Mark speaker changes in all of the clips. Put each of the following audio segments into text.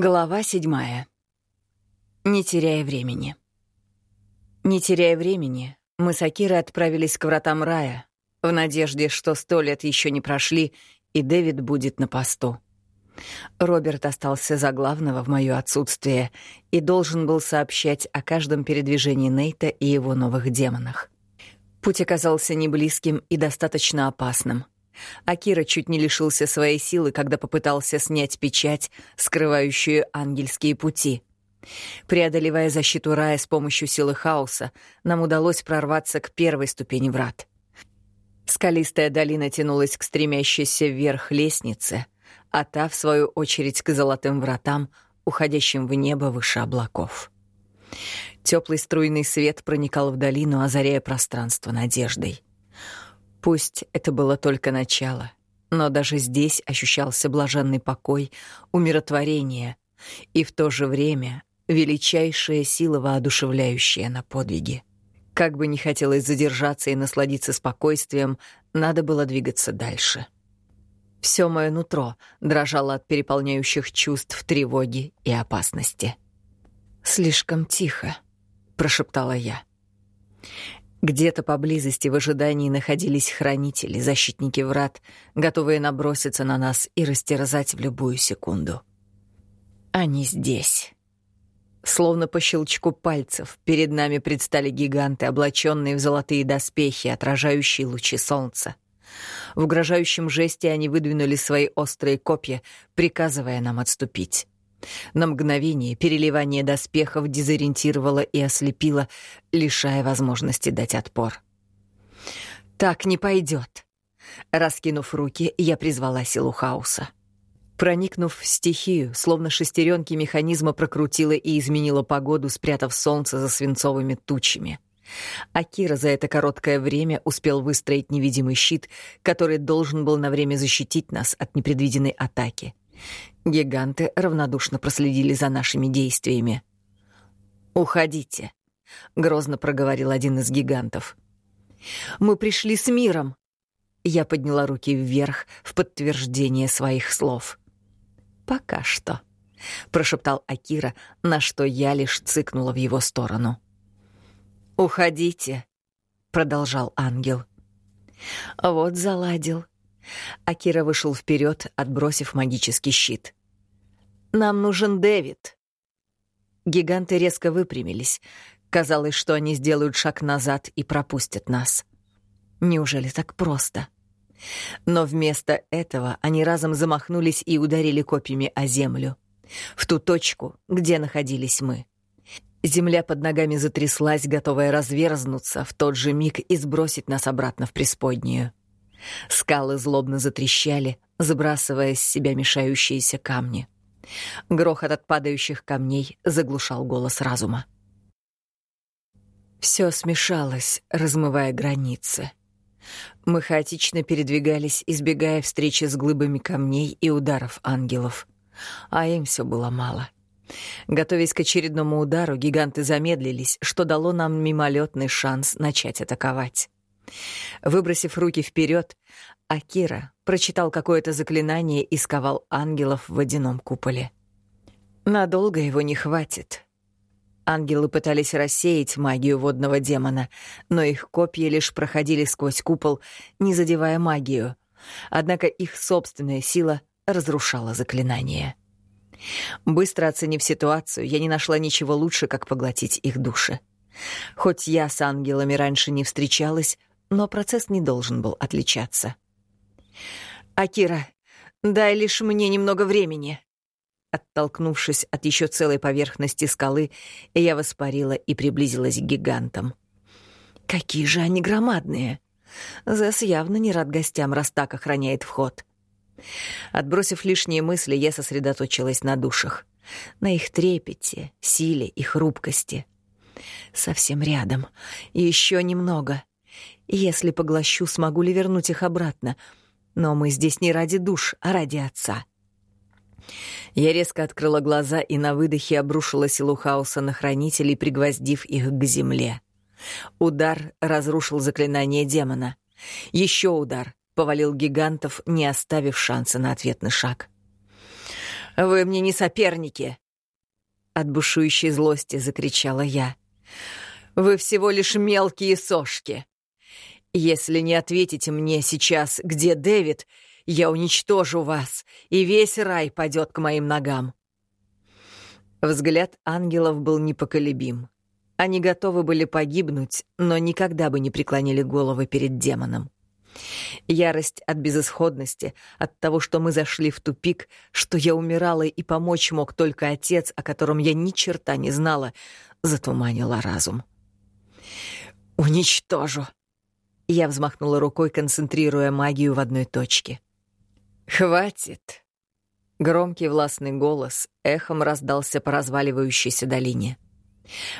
Speaker 1: Глава седьмая. Не теряя времени. Не теряя времени, мы с Акирой отправились к вратам рая, в надежде, что сто лет еще не прошли, и Дэвид будет на посту. Роберт остался за главного в моё отсутствие и должен был сообщать о каждом передвижении Нейта и его новых демонах. Путь оказался неблизким и достаточно опасным — Акира чуть не лишился своей силы, когда попытался снять печать, скрывающую ангельские пути. Преодолевая защиту рая с помощью силы хаоса, нам удалось прорваться к первой ступени врат. Скалистая долина тянулась к стремящейся вверх лестнице, а та, в свою очередь, к золотым вратам, уходящим в небо выше облаков. Теплый струйный свет проникал в долину, озаряя пространство надеждой. Пусть это было только начало, но даже здесь ощущался блаженный покой, умиротворение и в то же время величайшая сила, воодушевляющая на подвиги. Как бы не хотелось задержаться и насладиться спокойствием, надо было двигаться дальше. Все мое нутро дрожало от переполняющих чувств тревоги и опасности. «Слишком тихо», — прошептала я. Где-то поблизости в ожидании находились хранители, защитники врат, готовые наброситься на нас и растерзать в любую секунду. Они здесь. Словно по щелчку пальцев перед нами предстали гиганты, облаченные в золотые доспехи, отражающие лучи солнца. В угрожающем жесте они выдвинули свои острые копья, приказывая нам отступить. На мгновение переливание доспехов дезориентировало и ослепило, лишая возможности дать отпор. «Так не пойдет. Раскинув руки, я призвала силу хаоса. Проникнув в стихию, словно шестеренки механизма прокрутила и изменила погоду, спрятав солнце за свинцовыми тучами. Акира за это короткое время успел выстроить невидимый щит, который должен был на время защитить нас от непредвиденной атаки. Гиганты равнодушно проследили за нашими действиями. «Уходите», — грозно проговорил один из гигантов. «Мы пришли с миром!» Я подняла руки вверх в подтверждение своих слов. «Пока что», — прошептал Акира, на что я лишь цыкнула в его сторону. «Уходите», — продолжал ангел. «Вот заладил. Акира вышел вперед, отбросив магический щит. «Нам нужен Дэвид». Гиганты резко выпрямились. Казалось, что они сделают шаг назад и пропустят нас. Неужели так просто? Но вместо этого они разом замахнулись и ударили копьями о землю. В ту точку, где находились мы. Земля под ногами затряслась, готовая разверзнуться в тот же миг и сбросить нас обратно в преисподнюю. Скалы злобно затрещали, сбрасывая с себя мешающиеся камни. Грохот от падающих камней заглушал голос разума. Все смешалось, размывая границы. Мы хаотично передвигались, избегая встречи с глыбами камней и ударов ангелов. А им все было мало. Готовясь к очередному удару, гиганты замедлились, что дало нам мимолетный шанс начать атаковать. Выбросив руки вперед, Акира прочитал какое-то заклинание и сковал ангелов в водяном куполе. Надолго его не хватит. Ангелы пытались рассеять магию водного демона, но их копья лишь проходили сквозь купол, не задевая магию. Однако их собственная сила разрушала заклинание. Быстро оценив ситуацию, я не нашла ничего лучше, как поглотить их души. Хоть я с ангелами раньше не встречалась, но процесс не должен был отличаться. «Акира, дай лишь мне немного времени». Оттолкнувшись от еще целой поверхности скалы, я воспарила и приблизилась к гигантам. «Какие же они громадные!» Зэс явно не рад гостям, раз так охраняет вход. Отбросив лишние мысли, я сосредоточилась на душах. На их трепете, силе и хрупкости. Совсем рядом. Еще немного. Если поглощу, смогу ли вернуть их обратно? Но мы здесь не ради душ, а ради отца. Я резко открыла глаза и на выдохе обрушила силу хаоса на хранителей, пригвоздив их к земле. Удар разрушил заклинание демона. Еще удар повалил гигантов, не оставив шанса на ответный шаг. Вы мне не соперники!» От бушующей злости закричала я. «Вы всего лишь мелкие сошки. Если не ответите мне сейчас, где Дэвид, я уничтожу вас, и весь рай падет к моим ногам». Взгляд ангелов был непоколебим. Они готовы были погибнуть, но никогда бы не преклонили головы перед демоном. Ярость от безысходности, от того, что мы зашли в тупик, что я умирала и помочь мог только отец, о котором я ни черта не знала, затуманила разум. «Уничтожу!» Я взмахнула рукой, концентрируя магию в одной точке. «Хватит!» Громкий властный голос эхом раздался по разваливающейся долине.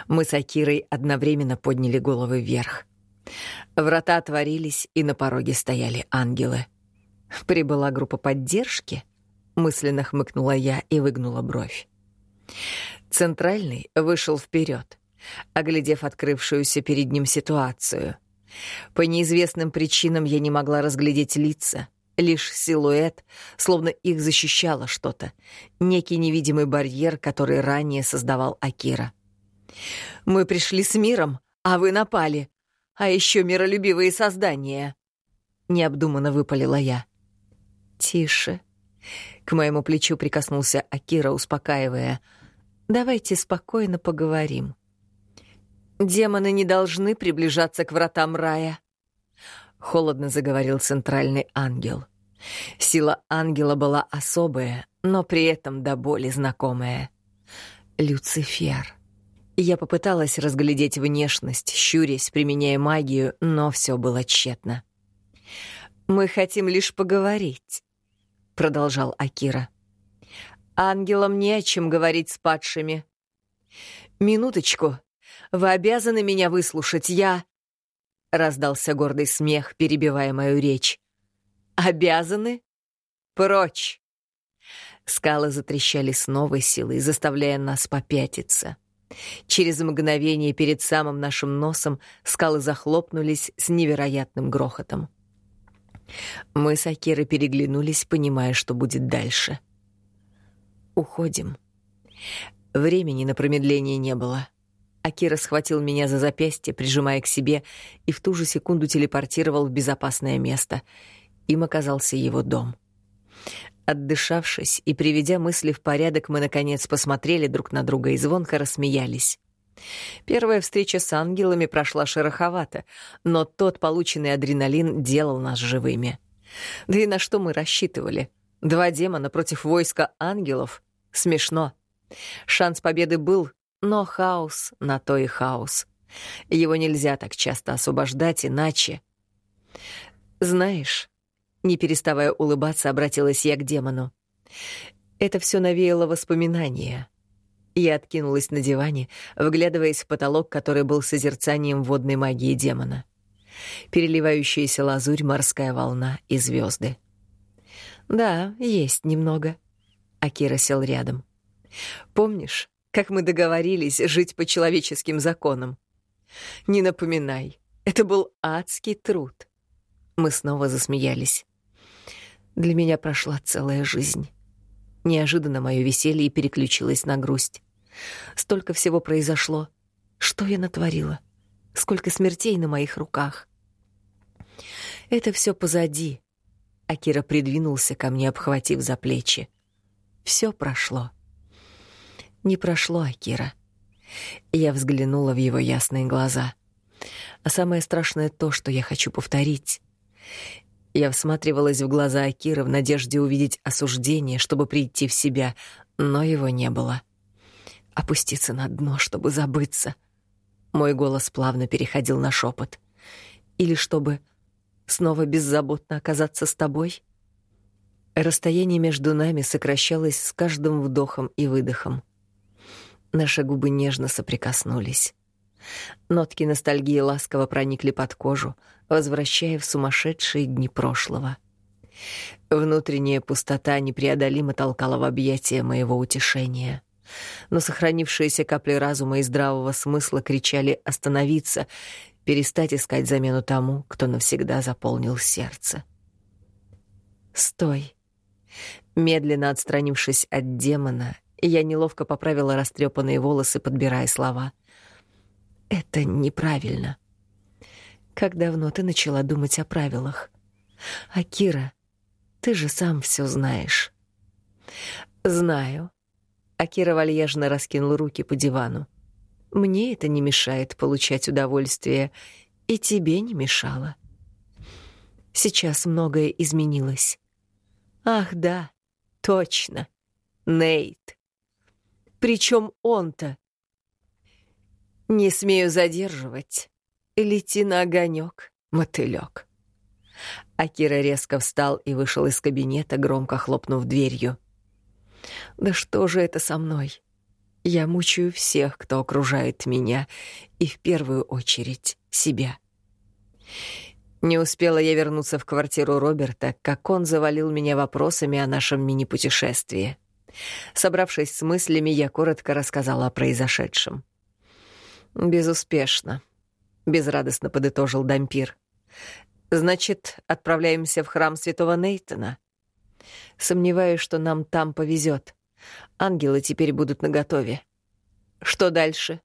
Speaker 1: Мы с Акирой одновременно подняли головы вверх. Врата отворились, и на пороге стояли ангелы. Прибыла группа поддержки, мысленно хмыкнула я и выгнула бровь. Центральный вышел вперед, оглядев открывшуюся перед ним ситуацию. По неизвестным причинам я не могла разглядеть лица, лишь силуэт, словно их защищало что-то, некий невидимый барьер, который ранее создавал Акира. «Мы пришли с миром, а вы напали», а еще миролюбивые создания!» Необдуманно выпалила я. «Тише». К моему плечу прикоснулся Акира, успокаивая. «Давайте спокойно поговорим. Демоны не должны приближаться к вратам рая». Холодно заговорил центральный ангел. Сила ангела была особая, но при этом до боли знакомая. Люцифер. Я попыталась разглядеть внешность, щурясь, применяя магию, но все было тщетно. «Мы хотим лишь поговорить», — продолжал Акира. «Ангелам не о чем говорить с падшими». «Минуточку. Вы обязаны меня выслушать. Я...» Раздался гордый смех, перебивая мою речь. «Обязаны? Прочь!» Скалы затрещали с новой силой, заставляя нас попятиться. Через мгновение перед самым нашим носом скалы захлопнулись с невероятным грохотом. Мы с Акирой переглянулись, понимая, что будет дальше. «Уходим». Времени на промедление не было. Акира схватил меня за запястье, прижимая к себе, и в ту же секунду телепортировал в безопасное место. Им оказался его дом. Отдышавшись и приведя мысли в порядок, мы, наконец, посмотрели друг на друга и звонко рассмеялись. Первая встреча с ангелами прошла шероховато, но тот полученный адреналин делал нас живыми. Да и на что мы рассчитывали? Два демона против войска ангелов? Смешно. Шанс победы был, но хаос на то и хаос. Его нельзя так часто освобождать, иначе... Знаешь, не переставая улыбаться, обратилась я к демону. Это все навеяло воспоминания. Я откинулась на диване, вглядываясь в потолок, который был созерцанием водной магии демона. Переливающаяся лазурь, морская волна и звезды. «Да, есть немного». Акира сел рядом. «Помнишь, как мы договорились жить по человеческим законам? Не напоминай, это был адский труд». Мы снова засмеялись. Для меня прошла целая жизнь. Неожиданно мое веселье переключилось на грусть. Столько всего произошло. Что я натворила? Сколько смертей на моих руках? Это все позади. Акира придвинулся ко мне, обхватив за плечи. Все прошло. Не прошло, Акира. Я взглянула в его ясные глаза. А самое страшное то, что я хочу повторить. Я всматривалась в глаза Акира в надежде увидеть осуждение, чтобы прийти в себя, но его не было. Опуститься на дно, чтобы забыться. Мой голос плавно переходил на шепот. Или чтобы снова беззаботно оказаться с тобой? Расстояние между нами сокращалось с каждым вдохом и выдохом. Наши губы нежно соприкоснулись. Нотки ностальгии ласково проникли под кожу, возвращая в сумасшедшие дни прошлого. Внутренняя пустота непреодолимо толкала в объятия моего утешения. Но сохранившиеся капли разума и здравого смысла кричали остановиться, перестать искать замену тому, кто навсегда заполнил сердце. «Стой!» Медленно отстранившись от демона, я неловко поправила растрепанные волосы, подбирая слова. «Это неправильно. Как давно ты начала думать о правилах? А Кира, ты же сам все знаешь». «Знаю». Акира вальяжно раскинул руки по дивану. «Мне это не мешает получать удовольствие, и тебе не мешало. Сейчас многое изменилось. Ах, да, точно. Нейт. Причем он-то. Не смею задерживать. Лети на огонек, мотылек. Акира резко встал и вышел из кабинета, громко хлопнув дверью. Да что же это со мной? Я мучаю всех, кто окружает меня, и в первую очередь себя. Не успела я вернуться в квартиру Роберта, как он завалил меня вопросами о нашем мини-путешествии. Собравшись с мыслями, я коротко рассказала о произошедшем. «Безуспешно», — безрадостно подытожил Дампир. «Значит, отправляемся в храм святого Нейтона?» «Сомневаюсь, что нам там повезет. Ангелы теперь будут наготове. Что дальше?»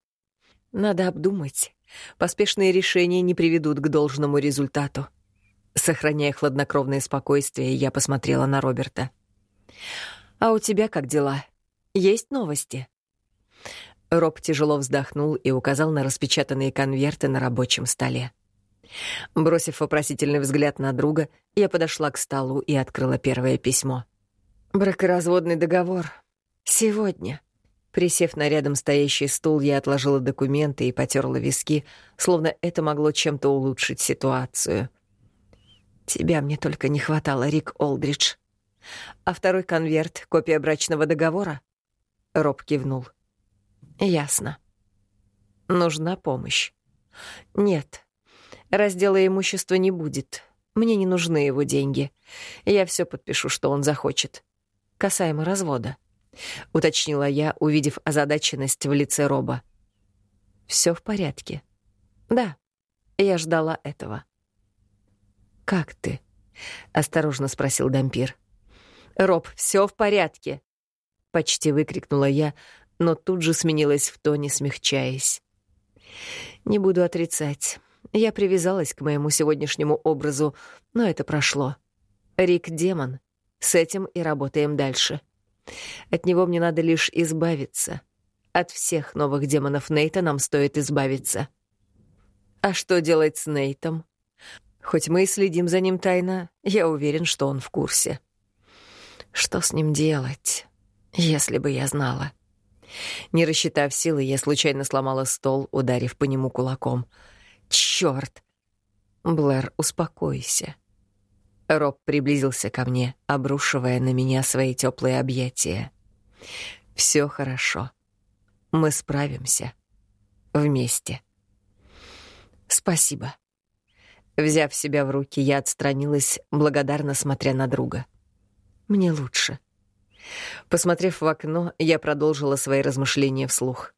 Speaker 1: «Надо обдумать. Поспешные решения не приведут к должному результату. Сохраняя хладнокровное спокойствие, я посмотрела на Роберта. «А у тебя как дела? Есть новости?» Роб тяжело вздохнул и указал на распечатанные конверты на рабочем столе. Бросив вопросительный взгляд на друга, я подошла к столу и открыла первое письмо. «Бракоразводный договор. Сегодня». Присев на рядом стоящий стул, я отложила документы и потерла виски, словно это могло чем-то улучшить ситуацию. «Тебя мне только не хватало, Рик Олдридж. А второй конверт — копия брачного договора?» Роб кивнул. «Ясно. Нужна помощь?» «Нет. Раздела имущества не будет. Мне не нужны его деньги. Я все подпишу, что он захочет. Касаемо развода». — уточнила я, увидев озадаченность в лице Роба. Все в порядке». «Да, я ждала этого». «Как ты?» — осторожно спросил Дампир. «Роб, все в порядке!» — почти выкрикнула я, но тут же сменилась в тоне, смягчаясь. «Не буду отрицать. Я привязалась к моему сегодняшнему образу, но это прошло. Рик — демон. С этим и работаем дальше». От него мне надо лишь избавиться. От всех новых демонов Нейта нам стоит избавиться. А что делать с Нейтом? Хоть мы и следим за ним тайно, я уверен, что он в курсе. Что с ним делать, если бы я знала? Не рассчитав силы, я случайно сломала стол, ударив по нему кулаком. Чёрт! Блэр, успокойся. Роб приблизился ко мне, обрушивая на меня свои теплые объятия. Все хорошо. Мы справимся. Вместе. Спасибо. Взяв себя в руки, я отстранилась, благодарно смотря на друга. Мне лучше. Посмотрев в окно, я продолжила свои размышления вслух.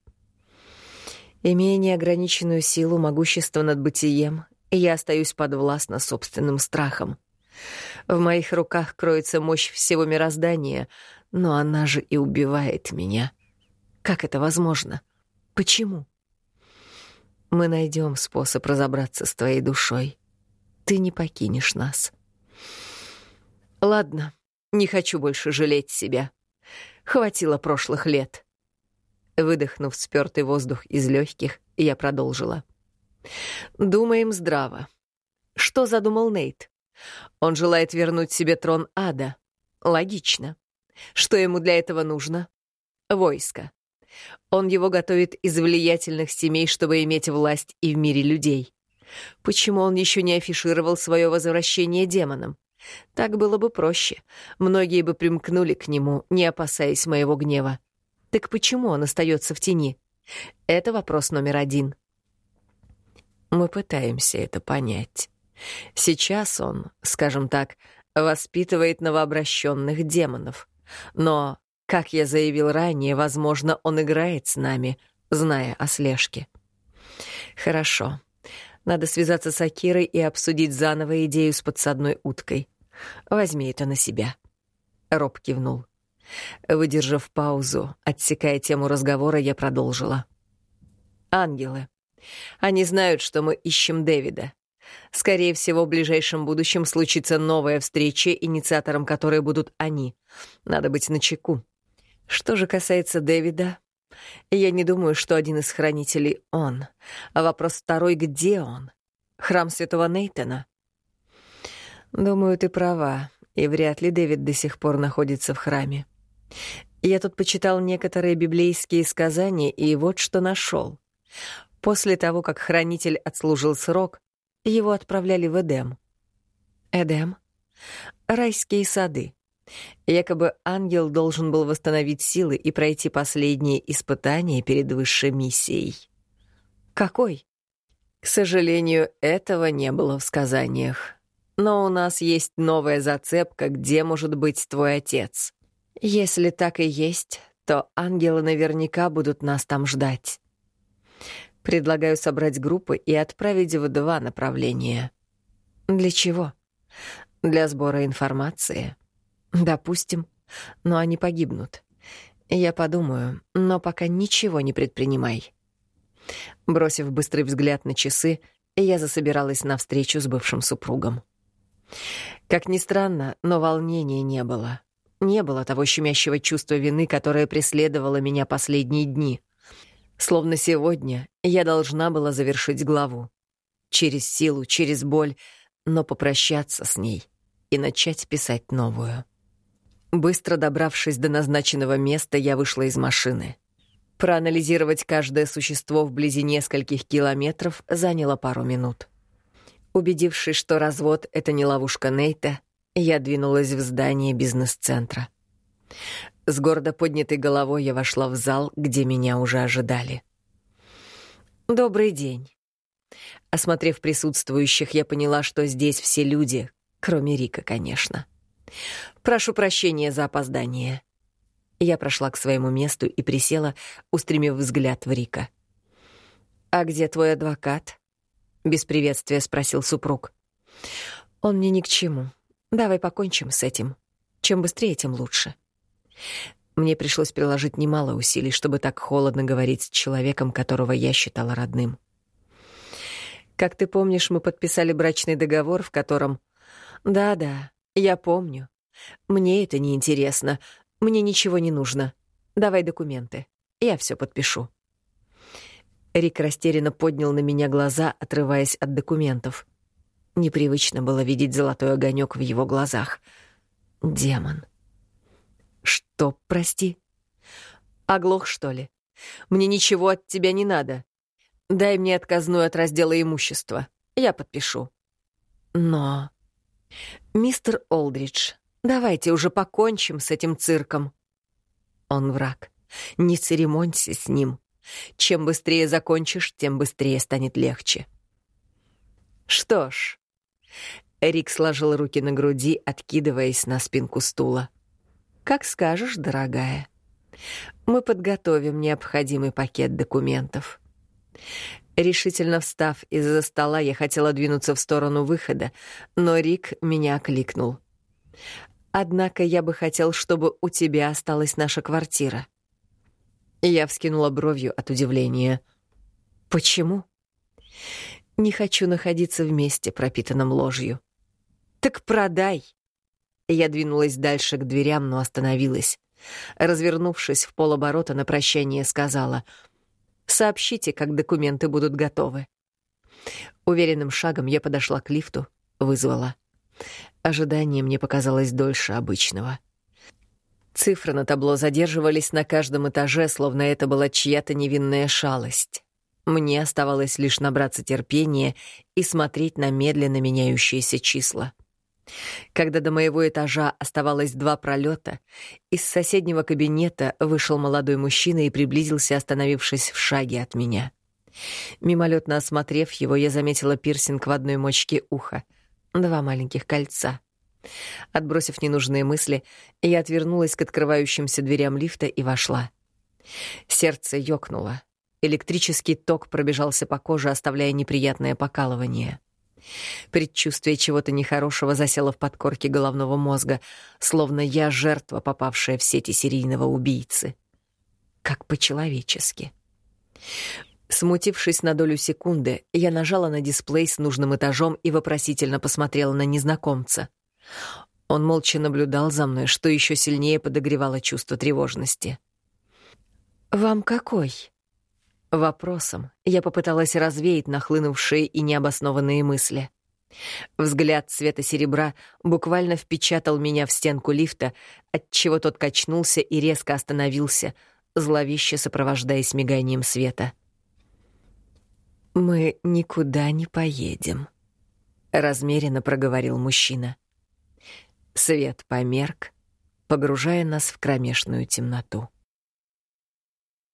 Speaker 1: Имея неограниченную силу, могущество над бытием, я остаюсь подвластна собственным страхам. В моих руках кроется мощь всего мироздания, но она же и убивает меня. Как это возможно? Почему? Мы найдем способ разобраться с твоей душой. Ты не покинешь нас. Ладно, не хочу больше жалеть себя. Хватило прошлых лет. Выдохнув спёртый воздух из легких, я продолжила. Думаем здраво. Что задумал Нейт? Он желает вернуть себе трон ада. Логично. Что ему для этого нужно? Войско. Он его готовит из влиятельных семей, чтобы иметь власть и в мире людей. Почему он еще не афишировал свое возвращение демонам? Так было бы проще. Многие бы примкнули к нему, не опасаясь моего гнева. Так почему он остается в тени? Это вопрос номер один. Мы пытаемся это понять. Сейчас он, скажем так, воспитывает новообращенных демонов. Но, как я заявил ранее, возможно, он играет с нами, зная о слежке. Хорошо. Надо связаться с Акирой и обсудить заново идею с подсадной уткой. Возьми это на себя. Роб кивнул. Выдержав паузу, отсекая тему разговора, я продолжила. «Ангелы. Они знают, что мы ищем Дэвида. Скорее всего, в ближайшем будущем случится новая встреча, инициатором которой будут они. Надо быть начеку. Что же касается Дэвида, я не думаю, что один из хранителей — он. А вопрос второй — где он? Храм святого Нейтана? Думаю, ты права, и вряд ли Дэвид до сих пор находится в храме. Я тут почитал некоторые библейские сказания, и вот что нашел. После того, как хранитель отслужил срок, его отправляли в Эдем. Эдем? Райские сады. Якобы ангел должен был восстановить силы и пройти последние испытания перед высшей миссией. Какой? К сожалению, этого не было в сказаниях. Но у нас есть новая зацепка, где может быть твой отец. Если так и есть, то ангелы наверняка будут нас там ждать. Предлагаю собрать группы и отправить в два направления. Для чего? Для сбора информации. Допустим, но они погибнут. Я подумаю, но пока ничего не предпринимай. Бросив быстрый взгляд на часы, я засобиралась на встречу с бывшим супругом. Как ни странно, но волнения не было. Не было того щемящего чувства вины, которое преследовало меня последние дни. Словно сегодня я должна была завершить главу. Через силу, через боль, но попрощаться с ней и начать писать новую. Быстро добравшись до назначенного места, я вышла из машины. Проанализировать каждое существо вблизи нескольких километров заняло пару минут. Убедившись, что развод — это не ловушка Нейта, я двинулась в здание бизнес-центра. С гордо поднятой головой я вошла в зал, где меня уже ожидали. «Добрый день». Осмотрев присутствующих, я поняла, что здесь все люди, кроме Рика, конечно. Прошу прощения за опоздание. Я прошла к своему месту и присела, устремив взгляд в Рика. «А где твой адвокат?» — без приветствия спросил супруг. «Он мне ни к чему. Давай покончим с этим. Чем быстрее, тем лучше». Мне пришлось приложить немало усилий, чтобы так холодно говорить с человеком, которого я считала родным. Как ты помнишь, мы подписали брачный договор, в котором... Да-да, я помню. Мне это не интересно. Мне ничего не нужно. Давай документы. Я все подпишу. Рик растерянно поднял на меня глаза, отрываясь от документов. Непривычно было видеть золотой огонек в его глазах. Демон. Что, прости? Оглох, что ли? Мне ничего от тебя не надо. Дай мне отказную от раздела имущества. Я подпишу. Но... «Мистер Олдридж, давайте уже покончим с этим цирком». Он враг. Не церемонься с ним. Чем быстрее закончишь, тем быстрее станет легче. Что ж... Рик сложил руки на груди, откидываясь на спинку стула. «Как скажешь, дорогая. Мы подготовим необходимый пакет документов». Решительно встав из-за стола, я хотела двинуться в сторону выхода, но Рик меня окликнул. «Однако я бы хотел, чтобы у тебя осталась наша квартира». Я вскинула бровью от удивления. «Почему?» «Не хочу находиться вместе, пропитанном ложью». «Так продай!» Я двинулась дальше к дверям, но остановилась. Развернувшись в полоборота на прощание, сказала — Сообщите, как документы будут готовы. Уверенным шагом я подошла к лифту, вызвала. Ожидание мне показалось дольше обычного. Цифры на табло задерживались на каждом этаже, словно это была чья-то невинная шалость. Мне оставалось лишь набраться терпения и смотреть на медленно меняющиеся числа. Когда до моего этажа оставалось два пролета, из соседнего кабинета вышел молодой мужчина и приблизился, остановившись в шаге от меня. Мимолетно осмотрев его, я заметила пирсинг в одной мочке уха. Два маленьких кольца. Отбросив ненужные мысли, я отвернулась к открывающимся дверям лифта и вошла. Сердце ёкнуло. Электрический ток пробежался по коже, оставляя неприятное покалывание. Предчувствие чего-то нехорошего засело в подкорке головного мозга, словно я жертва, попавшая в сети серийного убийцы. Как по-человечески. Смутившись на долю секунды, я нажала на дисплей с нужным этажом и вопросительно посмотрела на незнакомца. Он молча наблюдал за мной, что еще сильнее подогревало чувство тревожности. «Вам какой?» Вопросом я попыталась развеять нахлынувшие и необоснованные мысли. Взгляд цвета серебра буквально впечатал меня в стенку лифта, отчего тот качнулся и резко остановился, зловеще сопровождаясь миганием света. «Мы никуда не поедем», — размеренно проговорил мужчина. Свет померк, погружая нас в кромешную темноту.